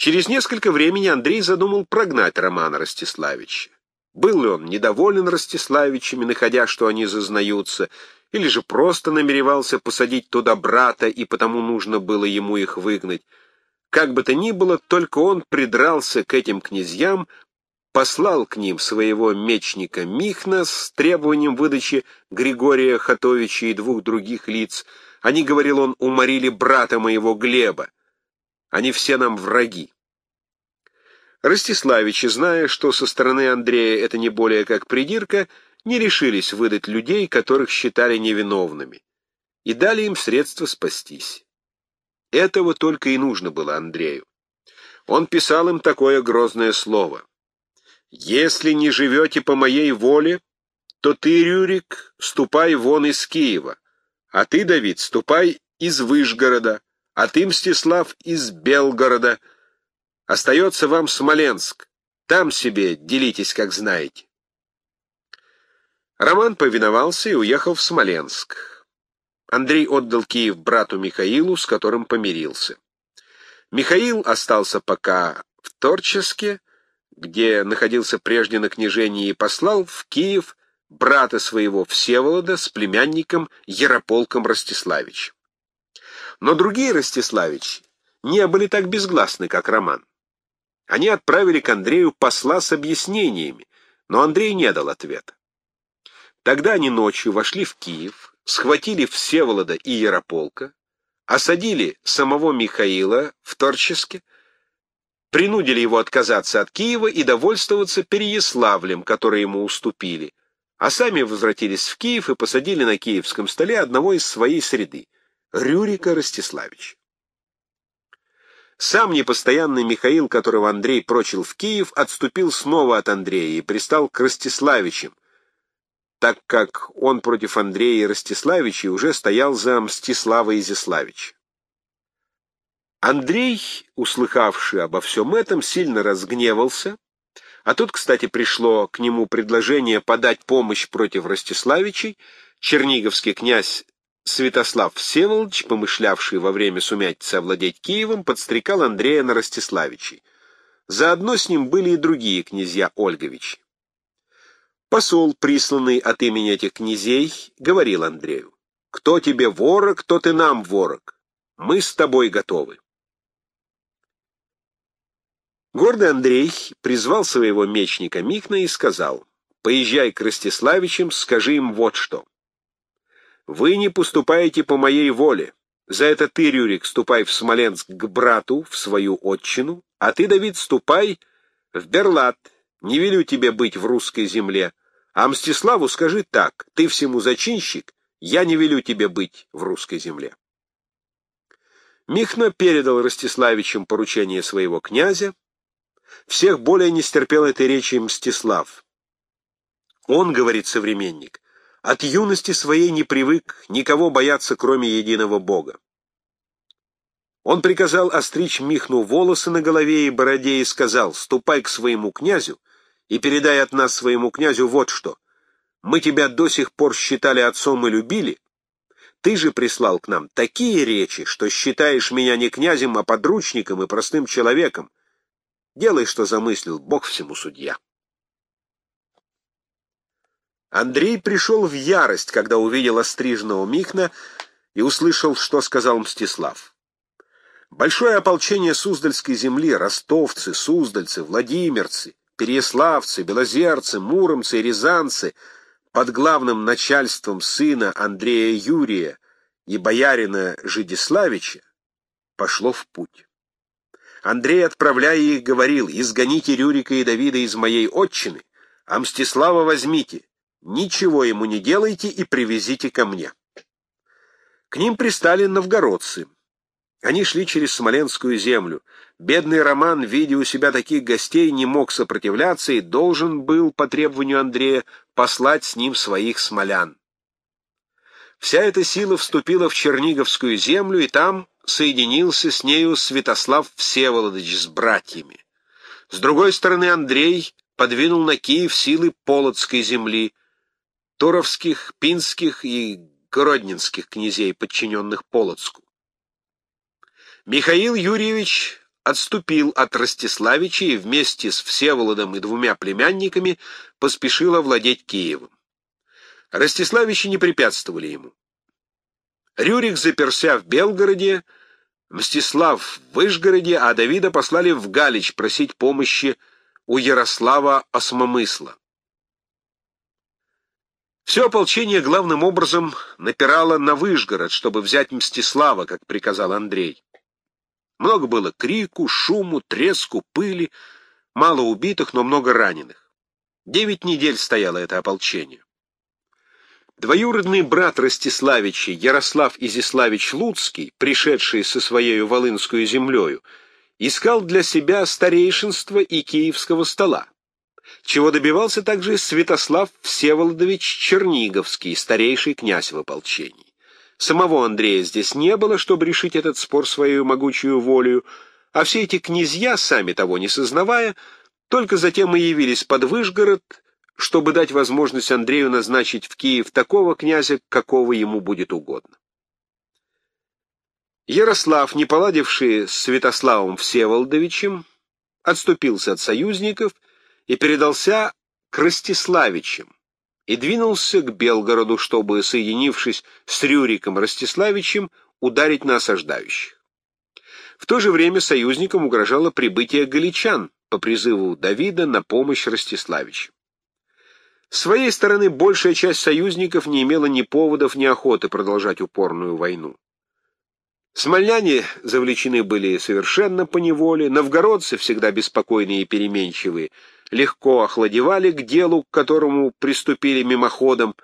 Через несколько времени Андрей задумал прогнать Романа Ростиславича. Был ли он недоволен Ростиславичами, находя, что они зазнаются, или же просто намеревался посадить туда брата, и потому нужно было ему их выгнать. Как бы то ни было, только он придрался к этим князьям, послал к ним своего мечника Михна с требованием выдачи Григория Хатовича и двух других лиц. Они, говорил он, уморили брата моего Глеба. Они все нам враги. Ростиславичи, зная, что со стороны Андрея это не более как придирка, не решились выдать людей, которых считали невиновными, и дали им средства спастись. Этого только и нужно было Андрею. Он писал им такое грозное слово. «Если не живете по моей воле, то ты, Рюрик, ступай вон из Киева, а ты, Давид, ступай из Выжгорода, а ты, Мстислав, из Белгорода. Остается вам Смоленск, там себе делитесь, как знаете». Роман повиновался и уехал в Смоленск. Андрей отдал Киев брату Михаилу, с которым помирился. Михаил остался пока в Торческе, где находился прежде на княжении, и послал в Киев брата своего Всеволода с племянником Ярополком Ростиславичем. Но другие Ростиславичи не были так безгласны, как Роман. Они отправили к Андрею посла с объяснениями, но Андрей не дал ответа. Тогда они ночью вошли в Киев, схватили Всеволода и Ярополка, осадили самого Михаила в Торческе, принудили его отказаться от Киева и довольствоваться Переяславлем, который ему уступили, а сами возвратились в Киев и посадили на киевском столе одного из своей среды — Рюрика Ростиславича. Сам непостоянный Михаил, которого Андрей прочил в Киев, отступил снова от Андрея и пристал к Ростиславичам, так как он против Андрея Ростиславича уже стоял за Мстислава Изяславича. Андрей, услыхавший обо всем этом, сильно разгневался, а тут, кстати, пришло к нему предложение подать помощь против Ростиславичей, черниговский князь Святослав Всеволодович, помышлявший во время сумятицы овладеть Киевом, подстрекал Андрея на Ростиславичей. Заодно с ним были и другие князья Ольговичи. Посол, присланный от имени этих князей, говорил Андрею, «Кто тебе ворог, кто ты нам ворог. Мы с тобой готовы». Гордый Андрей призвал своего мечника Михна и сказал, «Поезжай к Ростиславичам, скажи им вот что. Вы не поступаете по моей воле. За это ты, Рюрик, ступай в Смоленск к брату, в свою отчину, а ты, Давид, ступай в Берлат. Не велю тебе быть в русской земле, а Мстиславу скажи так, ты всему зачинщик, я не велю тебе быть в русской земле. Михна передал Ростиславичам поручение своего князя. Всех более не стерпел этой речи Мстислав. Он, говорит современник, от юности своей не привык никого бояться, кроме единого Бога. Он приказал остричь Михну волосы на голове и бороде и сказал, «Ступай к своему князю и передай от нас своему князю вот что. Мы тебя до сих пор считали отцом и любили. Ты же прислал к нам такие речи, что считаешь меня не князем, а подручником и простым человеком. Делай, что замыслил, Бог всему судья. Андрей пришел в ярость, когда увидел остриженного Михна и услышал, что сказал Мстислав. Большое ополчение Суздальской земли, ростовцы, суздальцы, владимирцы, переяславцы, белозерцы, муромцы и рязанцы под главным начальством сына Андрея Юрия и боярина Жидиславича пошло в путь. Андрей, отправляя их, говорил, «Изгоните Рюрика и Давида из моей отчины, а Мстислава возьмите, ничего ему не делайте и привезите ко мне». К ним пристали новгородцы. Они шли через Смоленскую землю. Бедный Роман, видя у себя таких гостей, не мог сопротивляться и должен был, по требованию Андрея, послать с ним своих смолян. Вся эта сила вступила в Черниговскую землю, и там соединился с нею Святослав Всеволодович с братьями. С другой стороны, Андрей подвинул на Киев силы Полоцкой земли, Туровских, Пинских и Городнинских князей, подчиненных Полоцку. Михаил Юрьевич отступил от Ростиславича и вместе с Всеволодом и двумя племянниками поспешил овладеть Киевом. Ростиславичи не препятствовали ему. Рюрик заперся в Белгороде, Мстислав в Выжгороде, а Давида послали в Галич просить помощи у Ярослава Осмомысла. Все ополчение главным образом напирало на Выжгород, чтобы взять Мстислава, как приказал Андрей. Много было крику, шуму, треску, пыли, мало убитых, но много раненых. Девять недель стояло это ополчение. Двоюродный брат Ростиславича, Ярослав Изиславич Луцкий, пришедший со своей Волынскую землею, искал для себя старейшинства и киевского стола, чего добивался также Святослав Всеволодович Черниговский, старейший князь в ополчении. Самого Андрея здесь не было, чтобы решить этот спор своей могучую волею, а все эти князья, сами того не сознавая, только затем и явились под Выжгород, чтобы дать возможность Андрею назначить в Киев такого князя, какого ему будет угодно. Ярослав, не поладивший с Святославом Всеволодовичем, отступился от союзников и передался к Ростиславичам и двинулся к Белгороду, чтобы, соединившись с Рюриком Ростиславичем, ударить на осаждающих. В то же время союзникам угрожало прибытие галичан по призыву Давида на помощь Ростиславичу. С своей стороны, большая часть союзников не имела ни поводов, ни охоты продолжать упорную войну. Смольняне завлечены были совершенно по неволе, новгородцы, всегда беспокойные и переменчивые, легко охладевали к делу, к которому приступили мимоходом.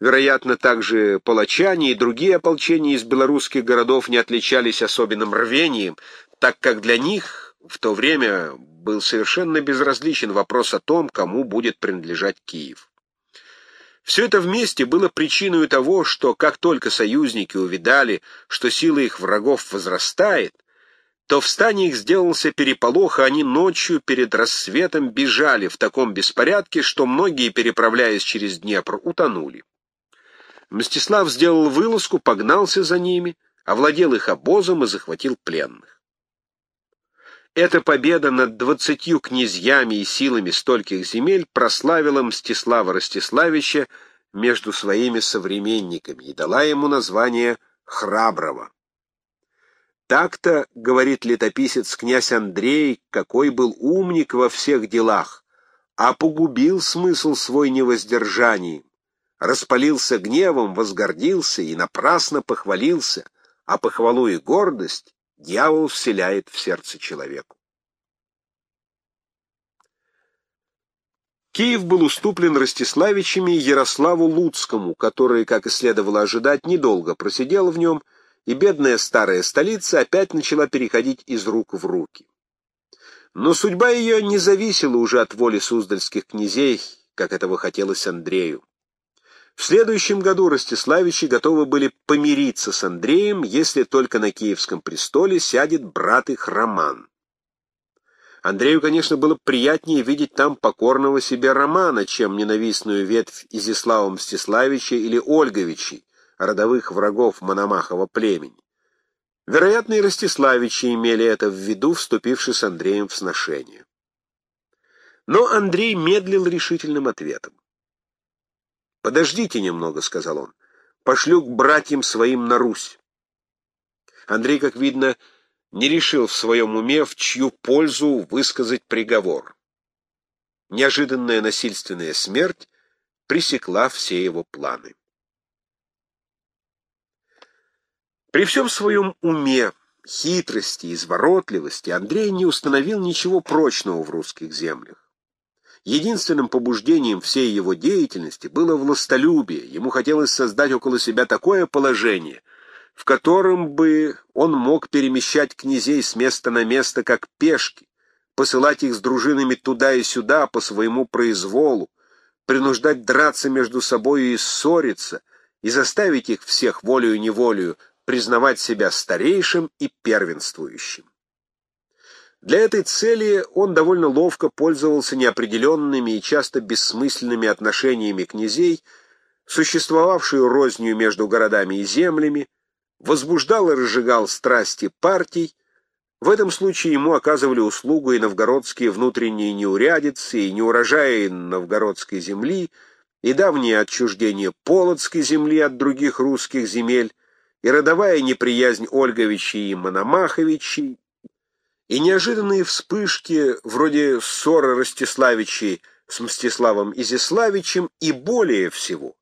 Вероятно, также палачане и другие ополчения из белорусских городов не отличались особенным рвением, так как для них в то время был совершенно безразличен вопрос о том, кому будет принадлежать Киев. Все это вместе было причиной того, что как только союзники увидали, что сила их врагов возрастает, то в стане их сделался переполох, и они ночью перед рассветом бежали в таком беспорядке, что многие, переправляясь через Днепр, утонули. Мстислав сделал вылазку, погнался за ними, овладел их обозом и захватил пленных. Эта победа над двадцатью князьями и силами стольких земель прославила Мстислава Ростиславича между своими современниками и дала ему название «храброго». Так-то, говорит летописец князь Андрей, какой был умник во всех делах, а погубил смысл свой невоздержанием, распалился гневом, возгордился и напрасно похвалился, а похвалу и гордость дьявол вселяет в сердце человеку. Киев был уступлен Ростиславичами Ярославу Луцкому, который, как и следовало ожидать, недолго просидел в нем, и бедная старая столица опять начала переходить из рук в руки. Но судьба ее не зависела уже от воли суздальских князей, как этого хотелось Андрею. В следующем году Ростиславичи готовы были помириться с Андреем, если только на Киевском престоле сядет брат их Роман. Андрею, конечно, было приятнее видеть там покорного себе Романа, чем ненавистную ветвь Изяслава Мстиславича или Ольговичей, родовых врагов Мономахова племени. Вероятно, и Ростиславичи имели это в виду, вступивши с Андреем в сношение. Но Андрей медлил решительным ответом. «Подождите немного», — сказал он. «Пошлю к братьям своим на Русь». Андрей, как видно, не решил в своем уме, в чью пользу высказать приговор. Неожиданная насильственная смерть пресекла все его планы. При всем своем уме, хитрости, изворотливости Андрей не установил ничего прочного в русских землях. Единственным побуждением всей его деятельности было властолюбие. Ему хотелось создать около себя такое положение, в котором бы он мог перемещать князей с места на место, как пешки, посылать их с дружинами туда и сюда по своему произволу, принуждать драться между собой и ссориться, и заставить их всех волею-неволею признавать себя старейшим и первенствующим. Для этой цели он довольно ловко пользовался неопределенными и часто бессмысленными отношениями князей, существовавшую рознью между городами и землями, возбуждал и разжигал страсти партий, В этом случае ему оказывали услугу и новгородские внутренние неурядицы, и неурожаи новгородской земли, и давнее отчуждение Полоцкой земли от других русских земель, и родовая неприязнь Ольговичей и Мономаховичей, и неожиданные вспышки, вроде ссоры Ростиславичей с Мстиславом Изяславичем, и более всего,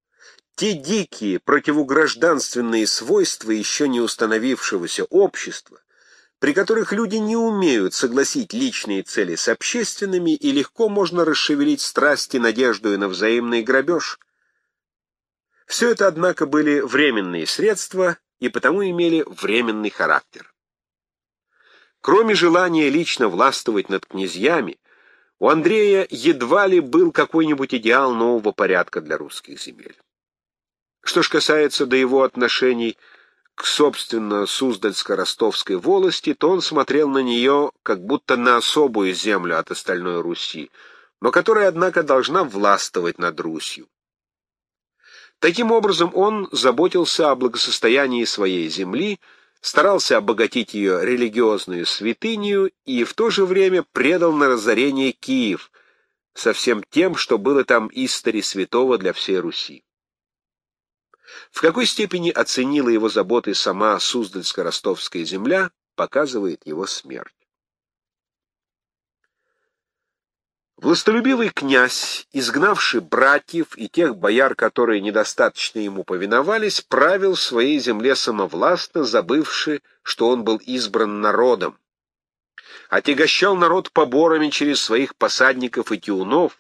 те дикие противогражданственные свойства еще не установившегося общества, при которых люди не умеют согласить личные цели с общественными и легко можно расшевелить страсти надеждою на взаимный грабеж. Все это, однако, были временные средства и потому имели временный характер. Кроме желания лично властвовать над князьями, у Андрея едва ли был какой-нибудь идеал нового порядка для русских земель. Что ж касается до его отношений к, собственно, Суздальско-Ростовской волости, то он смотрел на нее как будто на особую землю от остальной Руси, но которая, однако, должна властвовать над Русью. Таким образом, он заботился о благосостоянии своей земли, старался обогатить ее религиозную святыню и в то же время предал на разорение Киев со всем тем, что было там истори святого для всей Руси. В какой степени оценила его заботы сама Суздальско-Ростовская земля, показывает его смерть. Властолюбивый князь, изгнавший братьев и тех бояр, которые недостаточно ему повиновались, правил своей земле самовластно, забывши, что он был избран народом. Отягощал народ поборами через своих посадников и тиунов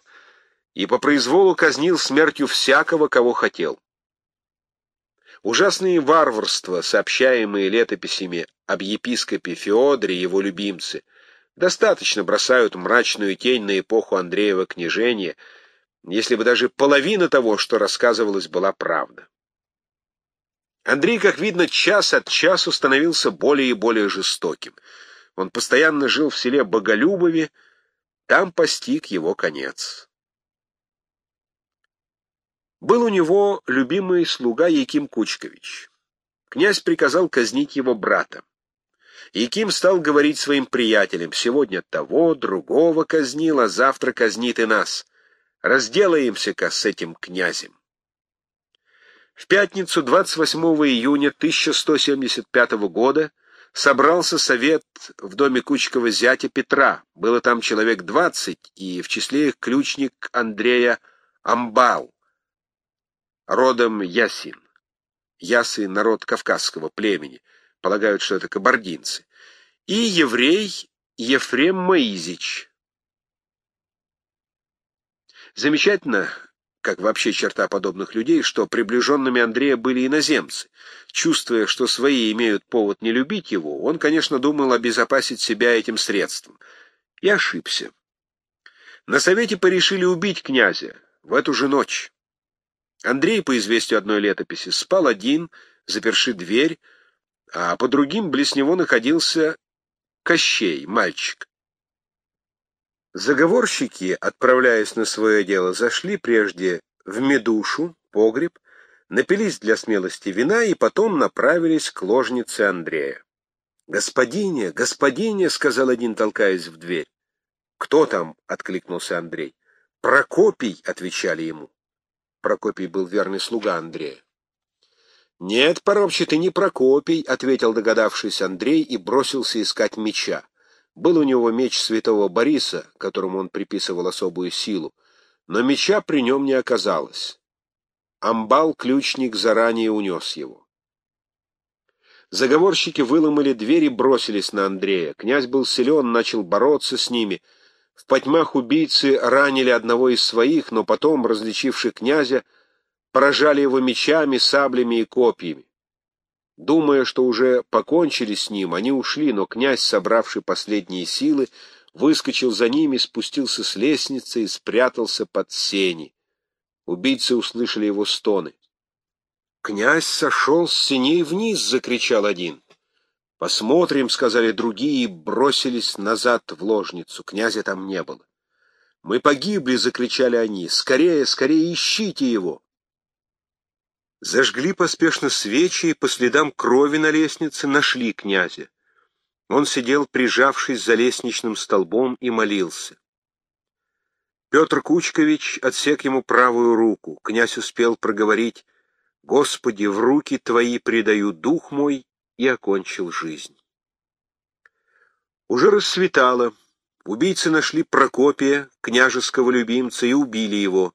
и по произволу казнил смертью всякого, кого хотел. Ужасные варварства, сообщаемые летописями об епископе Феодоре и его любимце, достаточно бросают мрачную тень на эпоху Андреева княжения, если бы даже половина того, что рассказывалось, была правда. Андрей, как видно, час от часу становился более и более жестоким. Он постоянно жил в селе Боголюбове, там постиг его конец. Был у него любимый слуга Яким Кучкович. Князь приказал казнить его брата. Яким стал говорить своим приятелям, сегодня того, другого казнил, а завтра казнит и нас. Разделаемся-ка с этим князем. В пятницу 28 июня 1175 года собрался совет в доме Кучкова зятя Петра. Было там человек двадцать, и в числе их ключник Андрея Амбал родом Ясин. Ясы — народ кавказского племени, полагают, что это кабардинцы. И еврей Ефрем Маизич. Замечательно, как вообще черта подобных людей, что приближенными Андрея были иноземцы. Чувствуя, что свои имеют повод не любить его, он, конечно, думал обезопасить себя этим средством. И ошибся. На совете порешили убить князя в эту же ночь. Андрей, по известию одной летописи, спал один, заперши дверь, а по другим близ него находился Кощей, мальчик. Заговорщики, отправляясь на свое дело, зашли прежде в медушу, погреб, напились для смелости вина и потом направились к ложнице Андрея. «Господине, господине!» — сказал один, толкаясь в дверь. «Кто там?» — откликнулся Андрей. «Прокопий!» — отвечали ему. Прокопий был верный слуга Андрея. «Нет, порубче, ты не Прокопий», — ответил догадавшийся Андрей и бросился искать меча. Был у него меч святого Бориса, которому он приписывал особую силу, но меча при нем не оказалось. Амбал-ключник заранее унес его. Заговорщики выломали дверь и бросились на Андрея. Князь был силен, начал бороться с ними — в потьмах убийцы ранили одного из своих, но потом, различивши князя, поражали его мечами, саблями и копьями. Думая, что уже покончили с ним, они ушли, но князь, собравший последние силы, выскочил за ними, спустился с лестницы и спрятался под сени. Убийцы услышали его стоны. «Князь сошел с синей вниз!» — закричал один. «Посмотрим», — сказали другие, и бросились назад в ложницу. Князя там не было. «Мы погибли!» — закричали они. «Скорее, скорее ищите его!» Зажгли поспешно свечи и по следам крови на лестнице нашли князя. Он сидел, прижавшись за лестничным столбом, и молился. Петр Кучкович отсек ему правую руку. Князь успел проговорить «Господи, в руки Твои предаю дух мой» и окончил жизнь. Уже рассветало. Убийцы нашли Прокопия, княжеского любимца, и убили его.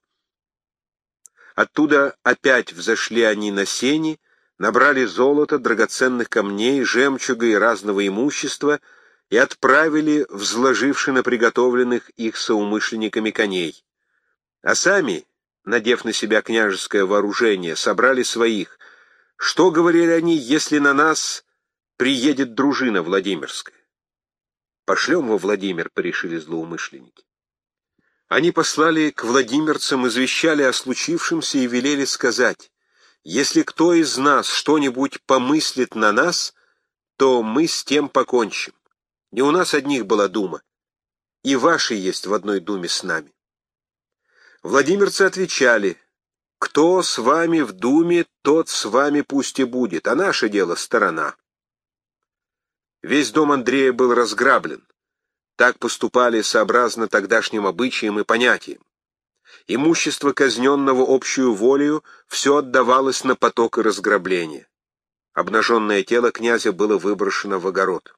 Оттуда опять взошли они на сени, набрали золото, драгоценных камней, жемчуга и разного имущества — и отправили взложивши на приготовленных их соумышленниками коней. А сами, надев на себя княжеское вооружение, собрали своих. Что говорили они, если на нас приедет дружина Владимирская? Пошлем во Владимир, порешили злоумышленники. Они послали к владимирцам, извещали о случившемся и велели сказать, если кто из нас что-нибудь помыслит на нас, то мы с тем покончим. Не у нас одних была дума. И ваши есть в одной думе с нами. Владимирцы отвечали, «Кто с вами в думе, тот с вами пусть и будет, а наше дело — сторона». Весь дом Андрея был разграблен. Так поступали сообразно тогдашним обычаям и понятиям. Имущество казненного общую волею все отдавалось на поток и разграбление. Обнаженное тело князя было выброшено в огород.